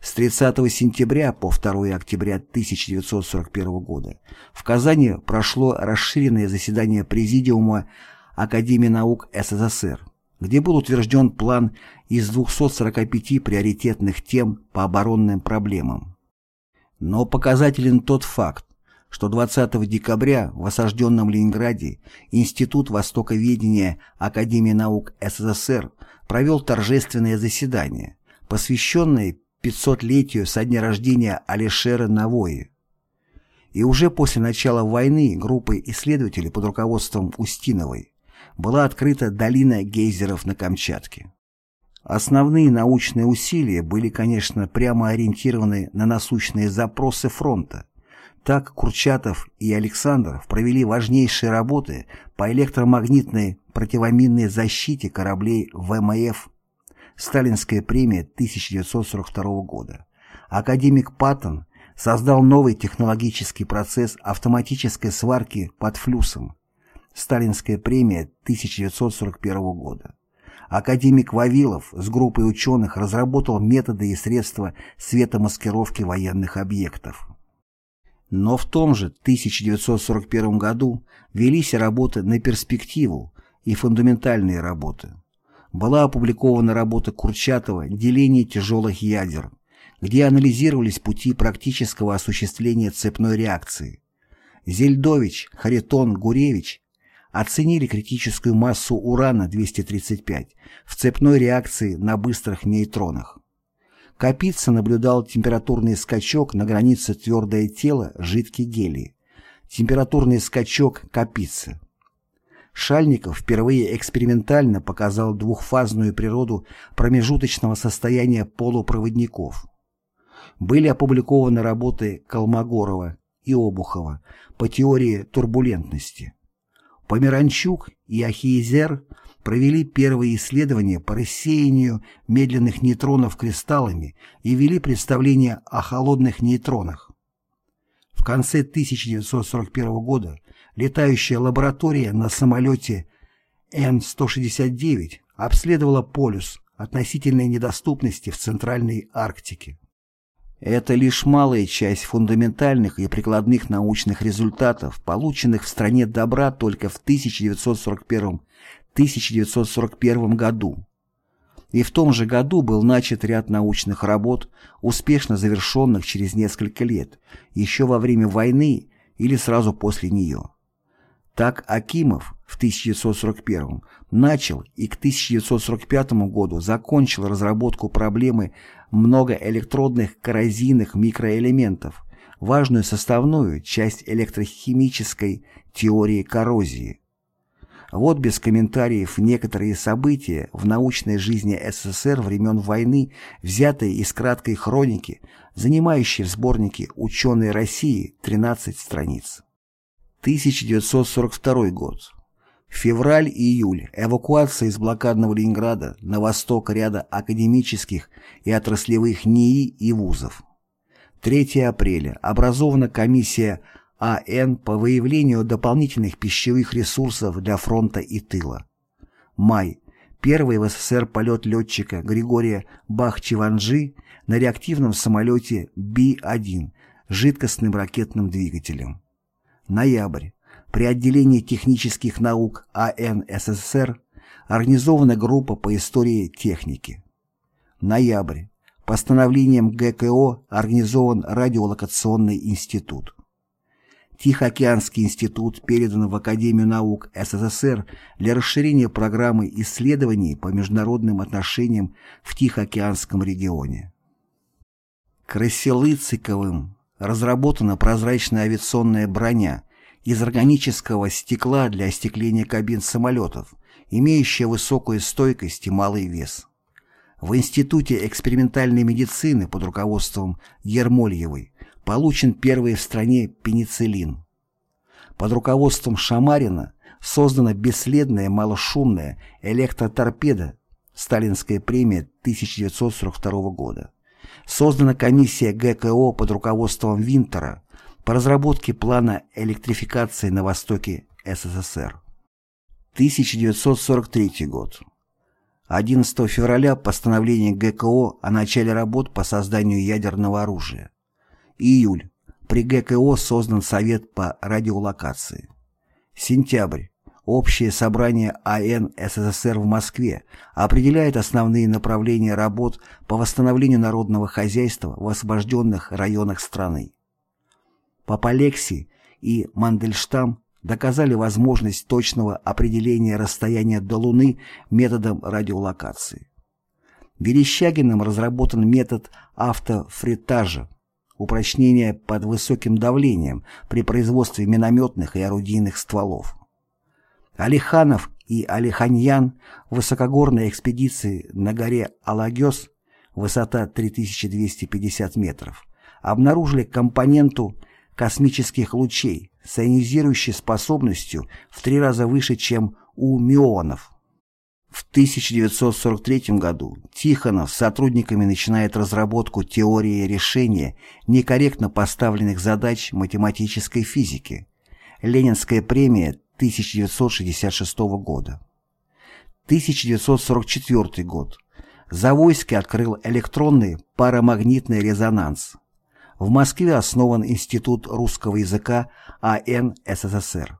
С 30 сентября по 2 октября 1941 года в Казани прошло расширенное заседание Президиума Академии наук СССР, где был утвержден план из 245 приоритетных тем по оборонным проблемам. Но показателен тот факт, что 20 декабря в осажденном Ленинграде Институт Востоковедения Академии наук СССР провел торжественное заседание, посвященное 500-летию со дня рождения Алишера Навои. И уже после начала войны группой исследователей под руководством Устиновой была открыта долина гейзеров на Камчатке. Основные научные усилия были, конечно, прямо ориентированы на насущные запросы фронта. Так Курчатов и Александров провели важнейшие работы по электромагнитной противоминной защите кораблей ВМФ Сталинская премия 1942 года. Академик Паттон создал новый технологический процесс автоматической сварки под флюсом. Сталинская премия 1941 года. Академик Вавилов с группой ученых разработал методы и средства светомаскировки военных объектов. Но в том же 1941 году велись работы на перспективу и фундаментальные работы была опубликована работа Курчатова «Деление тяжелых ядер», где анализировались пути практического осуществления цепной реакции. Зельдович, Харитон, Гуревич оценили критическую массу урана-235 в цепной реакции на быстрых нейтронах. Капица наблюдал температурный скачок на границе твердое тело жидкий гелий, температурный скачок Капицы. Шальников впервые экспериментально показал двухфазную природу промежуточного состояния полупроводников. Были опубликованы работы Колмогорова и Обухова по теории турбулентности. Померанчук и Ахиезер провели первые исследования по рассеянию медленных нейтронов кристаллами и вели представление о холодных нейтронах. В конце 1941 года летающая лаборатория на самолете Н-169 обследовала полюс относительной недоступности в Центральной Арктике. Это лишь малая часть фундаментальных и прикладных научных результатов, полученных в стране добра только в 1941-1941 году. И в том же году был начат ряд научных работ, успешно завершенных через несколько лет, еще во время войны или сразу после нее. Так Акимов в 1941 начал и к 1945 году закончил разработку проблемы многоэлектродных коррозийных микроэлементов, важную составную часть электрохимической теории коррозии. Вот без комментариев некоторые события в научной жизни СССР времен войны, взятые из краткой хроники, занимающей в сборнике «Ученые России» 13 страниц. 1942 год. Февраль и июль. Эвакуация из блокадного Ленинграда на восток ряда академических и отраслевых НИИ и вузов. 3 апреля. Образована комиссия АН по выявлению дополнительных пищевых ресурсов для фронта и тыла. Май. Первый в СССР полет летчика Григория Бахчеванджи на реактивном самолете Би-1 жидкостным ракетным двигателем. Ноябрь. При отделении технических наук АН СССР организована группа по истории техники. Ноябрь. Постановлением ГКО организован радиолокационный институт. Тихоокеанский институт передан в Академию наук СССР для расширения программы исследований по международным отношениям в Тихоокеанском регионе. Красилыциковым разработана прозрачная авиационная броня из органического стекла для остекления кабин самолетов, имеющая высокую стойкость и малый вес. В Институте экспериментальной медицины под руководством Ермольевой получен первый в стране пенициллин. Под руководством Шамарина создана бесследная малошумная электроторпеда Сталинская премия 1942 года создана комиссия ГКО под руководством Винтера по разработке плана электрификации на востоке СССР. 1943 год. 11 февраля постановление ГКО о начале работ по созданию ядерного оружия. Июль. При ГКО создан Совет по радиолокации. Сентябрь. Общее собрание АН СССР в Москве определяет основные направления работ по восстановлению народного хозяйства в освобожденных районах страны. По Полекси и Мандельштам доказали возможность точного определения расстояния до Луны методом радиолокации. Верещагиным разработан метод автофритажа, упрочнения под высоким давлением при производстве минометных и орудийных стволов. Алиханов и Алиханьян в высокогорной экспедиции на горе Алагёс, высота 3250 метров, обнаружили компоненту космических лучей с ионизирующей способностью в три раза выше, чем у мионов. В 1943 году Тихонов с сотрудниками начинает разработку теории решения некорректно поставленных задач математической физики. Ленинская премия 1966 года. 1944 год. Завойский открыл электронный парамагнитный резонанс. В Москве основан Институт русского языка АН СССР.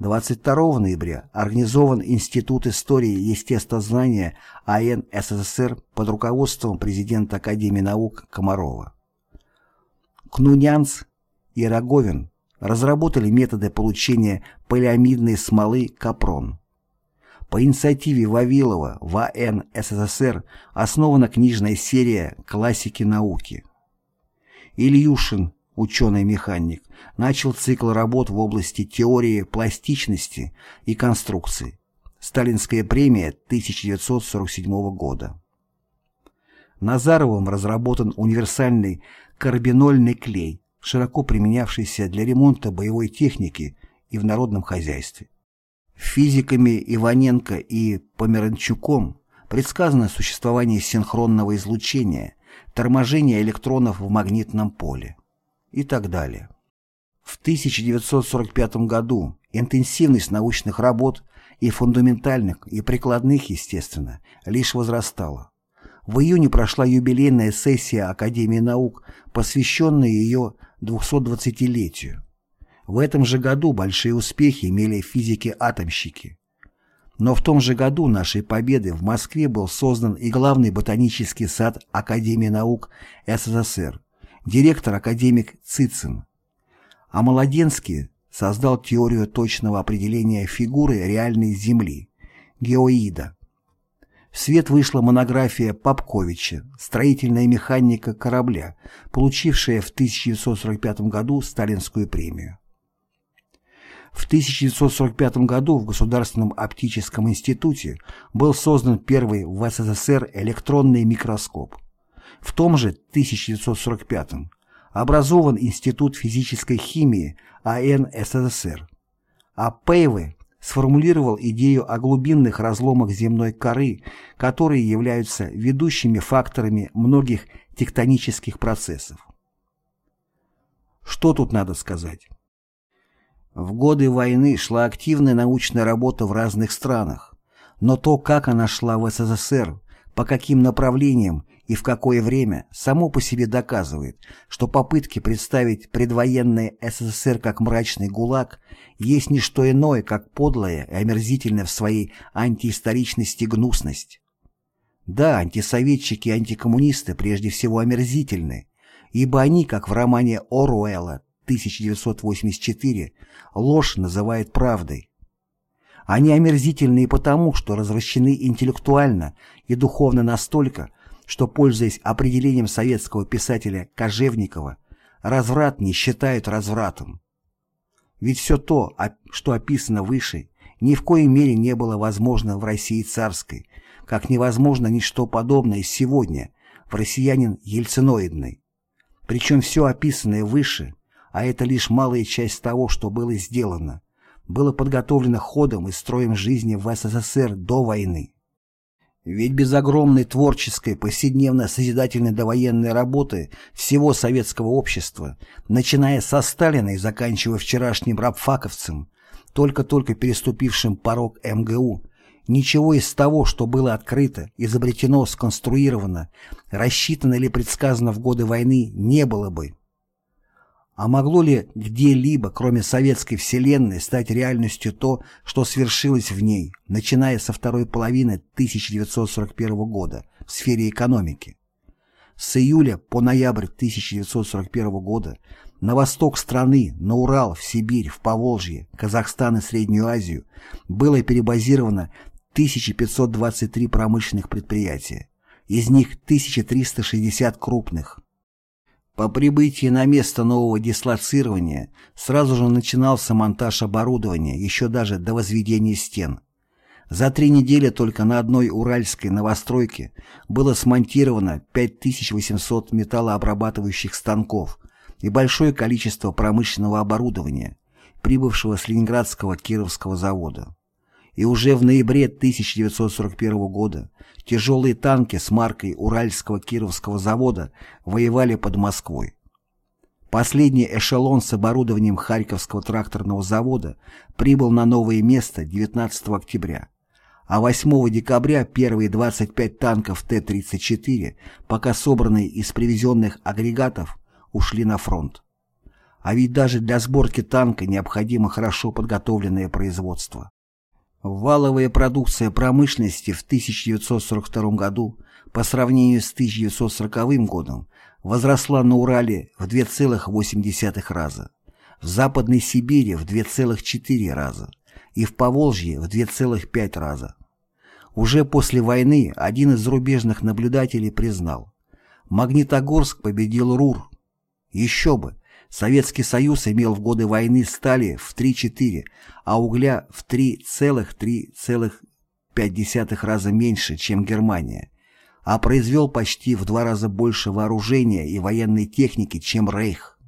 22 ноября организован Институт истории и естествознания АН СССР под руководством президента Академии наук Комарова. Кнунянц и Роговин разработали методы получения полиамидной смолы капрон. По инициативе Вавилова в СССР основана книжная серия «Классики науки». Ильюшин ученый-механик, начал цикл работ в области теории пластичности и конструкции. Сталинская премия 1947 года. Назаровым разработан универсальный карбинольный клей, широко применявшийся для ремонта боевой техники и в народном хозяйстве. Физиками Иваненко и Померанчуком предсказано существование синхронного излучения, торможение электронов в магнитном поле и так далее. В 1945 году интенсивность научных работ и фундаментальных, и прикладных, естественно, лишь возрастала. В июне прошла юбилейная сессия Академии наук, посвященная ее 220-летию. В этом же году большие успехи имели физики-атомщики. Но в том же году нашей победы в Москве был создан и главный ботанический сад Академии наук СССР, директор академик Цицин. А Молоденский создал теорию точного определения фигуры реальной Земли, геоида. В свет вышла монография Попковича «Строительная механика корабля», получившая в 1945 году Сталинскую премию. В 1945 году в Государственном оптическом институте был создан первый в СССР электронный микроскоп. В том же 1945 образован Институт физической химии АН СССР. А Пейве сформулировал идею о глубинных разломах земной коры, которые являются ведущими факторами многих тектонических процессов. Что тут надо сказать? В годы войны шла активная научная работа в разных странах, но то, как она шла в СССР, по каким направлениям и в какое время, само по себе доказывает, что попытки представить предвоенный СССР как мрачный гулаг есть не что иное, как подлая и омерзительная в своей антиисторичности гнусность. Да, антисоветчики и антикоммунисты прежде всего омерзительны, ибо они, как в романе Оруэлла 1984, ложь называют правдой. Они омерзительны и потому, что развращены интеллектуально и духовно настолько, что, пользуясь определением советского писателя Кожевникова, разврат не считают развратом. Ведь все то, что описано выше, ни в коей мере не было возможно в России царской, как невозможно ничто подобное сегодня в россиянин ельциноидный. Причем все описанное выше, а это лишь малая часть того, что было сделано, было подготовлено ходом и строем жизни в СССР до войны. Ведь без огромной творческой, повседневно-созидательной довоенной работы всего советского общества, начиная со Сталина и заканчивая вчерашним рабфаковцем, только-только переступившим порог МГУ, ничего из того, что было открыто, изобретено, сконструировано, рассчитано или предсказано в годы войны, не было бы. А могло ли где-либо, кроме советской вселенной, стать реальностью то, что свершилось в ней, начиная со второй половины 1941 года в сфере экономики? С июля по ноябрь 1941 года На восток страны, на Урал, в Сибирь, в Поволжье, Казахстан и Среднюю Азию было перебазировано 1523 промышленных предприятия, из них 1360 крупных. По прибытии на место нового дислоцирования сразу же начинался монтаж оборудования, еще даже до возведения стен. За три недели только на одной уральской новостройке было смонтировано 5800 металлообрабатывающих станков и большое количество промышленного оборудования, прибывшего с Ленинградского Кировского завода. И уже в ноябре 1941 года тяжелые танки с маркой Уральского Кировского завода воевали под Москвой. Последний эшелон с оборудованием Харьковского тракторного завода прибыл на новое место 19 октября а 8 декабря первые 25 танков Т-34, пока собранные из привезенных агрегатов, ушли на фронт. А ведь даже для сборки танка необходимо хорошо подготовленное производство. Валовая продукция промышленности в 1942 году по сравнению с 1940 годом возросла на Урале в 2,8 раза, в Западной Сибири в 2,4 раза и в Поволжье в 2,5 раза. Уже после войны один из зарубежных наблюдателей признал, Магнитогорск победил РУР. Еще бы, Советский Союз имел в годы войны стали в 3-4, а угля в 3,3,5 раза меньше, чем Германия, а произвел почти в два раза больше вооружения и военной техники, чем Рейх.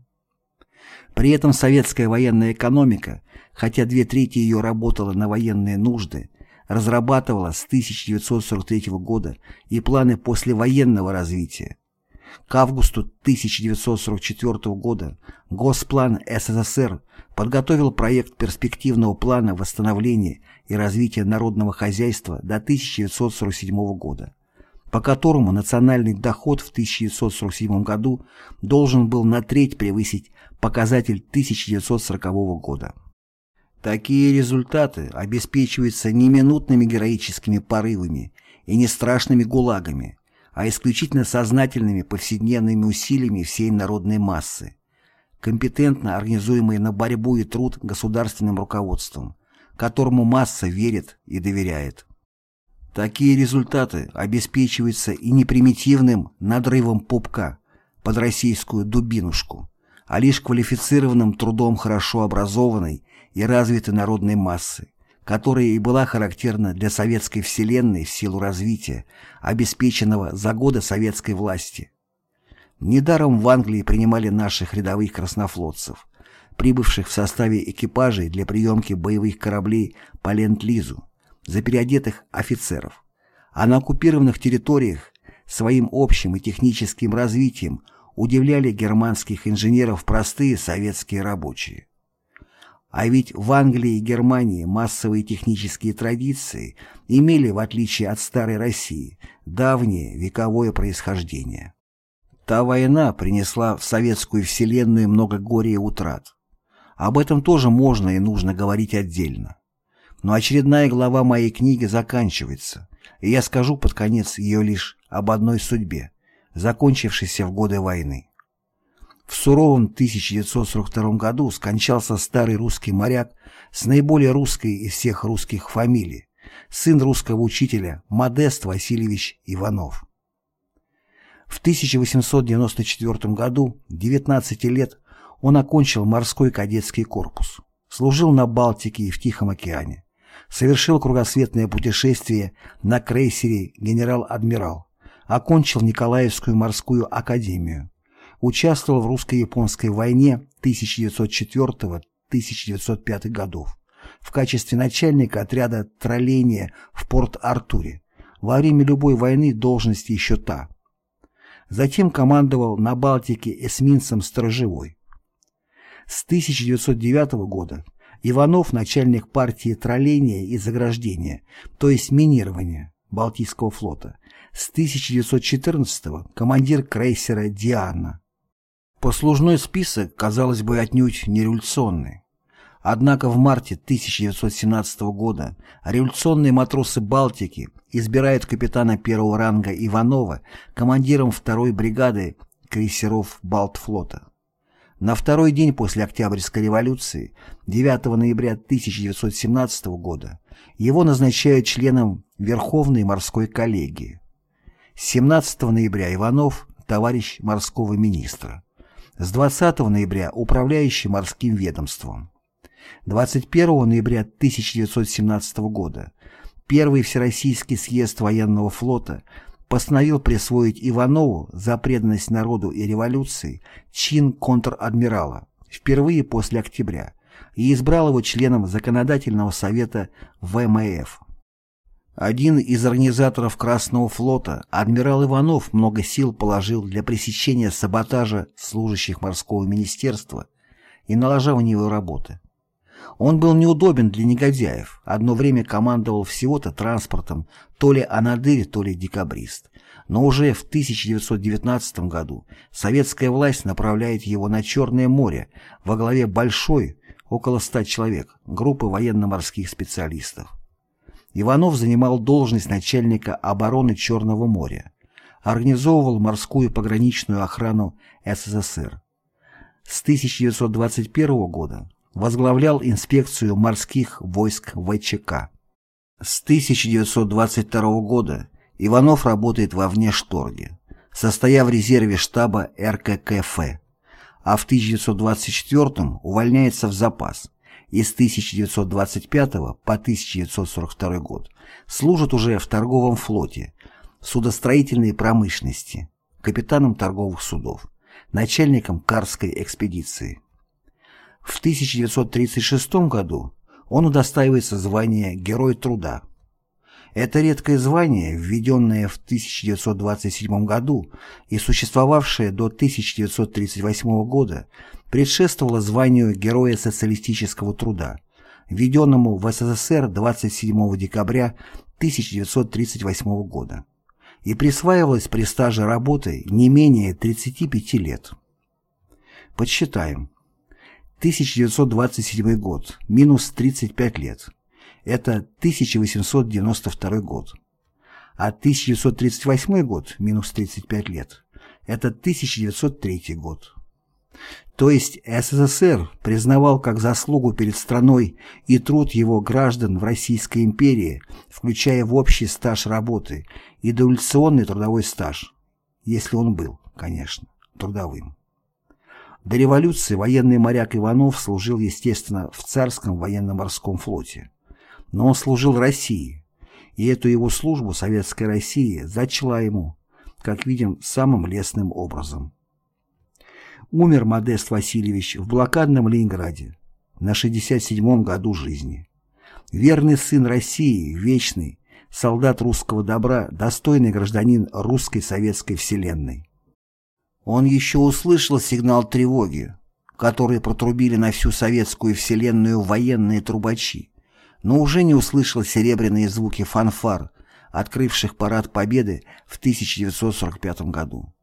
При этом советская военная экономика, хотя две трети ее работала на военные нужды, разрабатывала с 1943 года и планы послевоенного развития. К августу 1944 года Госплан СССР подготовил проект перспективного плана восстановления и развития народного хозяйства до 1947 года, по которому национальный доход в 1947 году должен был на треть превысить показатель 1940 года. Такие результаты обеспечиваются не минутными героическими порывами и не страшными гулагами, а исключительно сознательными повседневными усилиями всей народной массы, компетентно организуемой на борьбу и труд государственным руководством, которому масса верит и доверяет. Такие результаты обеспечиваются и не примитивным надрывом пупка под российскую дубинушку, а лишь квалифицированным трудом хорошо образованной и развитой народной массы, которая и была характерна для советской вселенной в силу развития, обеспеченного за годы советской власти. Недаром в Англии принимали наших рядовых краснофлотцев, прибывших в составе экипажей для приемки боевых кораблей по Ленд-Лизу, за переодетых офицеров. А на оккупированных территориях своим общим и техническим развитием удивляли германских инженеров простые советские рабочие. А ведь в Англии и Германии массовые технические традиции имели, в отличие от старой России, давнее вековое происхождение. Та война принесла в советскую вселенную много горя и утрат. Об этом тоже можно и нужно говорить отдельно. Но очередная глава моей книги заканчивается, и я скажу под конец ее лишь об одной судьбе, закончившейся в годы войны. В суровом 1942 году скончался старый русский моряк с наиболее русской из всех русских фамилий, сын русского учителя Модест Васильевич Иванов. В 1894 году, 19 лет, он окончил морской кадетский корпус, служил на Балтике и в Тихом океане, совершил кругосветное путешествие на крейсере «Генерал-адмирал», окончил Николаевскую морскую академию, участвовал в русско-японской войне 1904-1905 годов в качестве начальника отряда тролления в Порт-Артуре. Во время любой войны должность еще та. Затем командовал на Балтике эсминцем «Сторожевой». С 1909 года Иванов начальник партии тролления и заграждения, то есть минирования Балтийского флота. С 1914 командир крейсера «Диана». Послужной список, казалось бы, отнюдь не революционный. Однако в марте 1917 года революционные матросы Балтики избирают капитана первого ранга Иванова командиром второй бригады крейсеров Балтфлота. На второй день после Октябрьской революции, 9 ноября 1917 года, его назначают членом Верховной морской коллегии. 17 ноября Иванов – товарищ морского министра. С 20 ноября – управляющий морским ведомством. 21 ноября 1917 года Первый Всероссийский съезд военного флота постановил присвоить Иванову за преданность народу и революции чин контр-адмирала впервые после октября и избрал его членом Законодательного совета ВМФ. Один из организаторов Красного флота, адмирал Иванов, много сил положил для пресечения саботажа служащих морского министерства и налаживания его работы. Он был неудобен для негодяев, одно время командовал всего-то транспортом, то ли анадырь, то ли декабрист. Но уже в 1919 году советская власть направляет его на Черное море во главе большой, около ста человек, группы военно-морских специалистов. Иванов занимал должность начальника обороны Черного моря, организовывал морскую пограничную охрану СССР. С 1921 года возглавлял инспекцию морских войск ВЧК. С 1922 года Иванов работает во внешторге, состоя в резерве штаба РККФ, а в 1924 увольняется в запас и с 1925 по 1942 год служит уже в торговом флоте, судостроительной промышленности, капитаном торговых судов, начальником Карской экспедиции. В 1936 году он удостаивается звания Герой труда. Это редкое звание, введенное в 1927 году и существовавшее до 1938 года, предшествовало званию Героя социалистического труда, введенному в СССР 27 декабря 1938 года и присваивалось при стаже работы не менее 35 лет. Подсчитаем. 1927 год, минус 35 лет. Это 1892 год. А 1938 год, минус 35 лет. Это 1903 год. То есть СССР признавал как заслугу перед страной и труд его граждан в Российской империи, включая в общий стаж работы и дореволюционный трудовой стаж, если он был, конечно, трудовым. До революции военный моряк Иванов служил, естественно, в царском военно-морском флоте. Но он служил России, и эту его службу Советская Россия зачла ему, как видим, самым лестным образом. Умер Модест Васильевич в блокадном Ленинграде на 67-м году жизни. Верный сын России, вечный, солдат русского добра, достойный гражданин русской советской вселенной. Он еще услышал сигнал тревоги, который протрубили на всю советскую вселенную военные трубачи, но уже не услышал серебряные звуки фанфар, открывших парад Победы в 1945 году.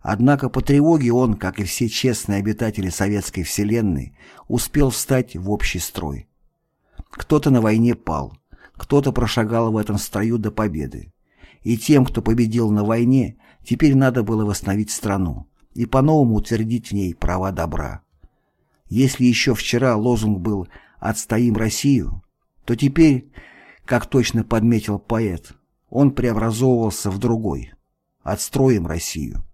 Однако по тревоге он, как и все честные обитатели советской вселенной, успел встать в общий строй. Кто-то на войне пал, кто-то прошагал в этом строю до победы. И тем, кто победил на войне, Теперь надо было восстановить страну и по-новому утвердить в ней права добра. Если еще вчера лозунг был «Отстоим Россию», то теперь, как точно подметил поэт, он преобразовывался в другой «Отстроим Россию».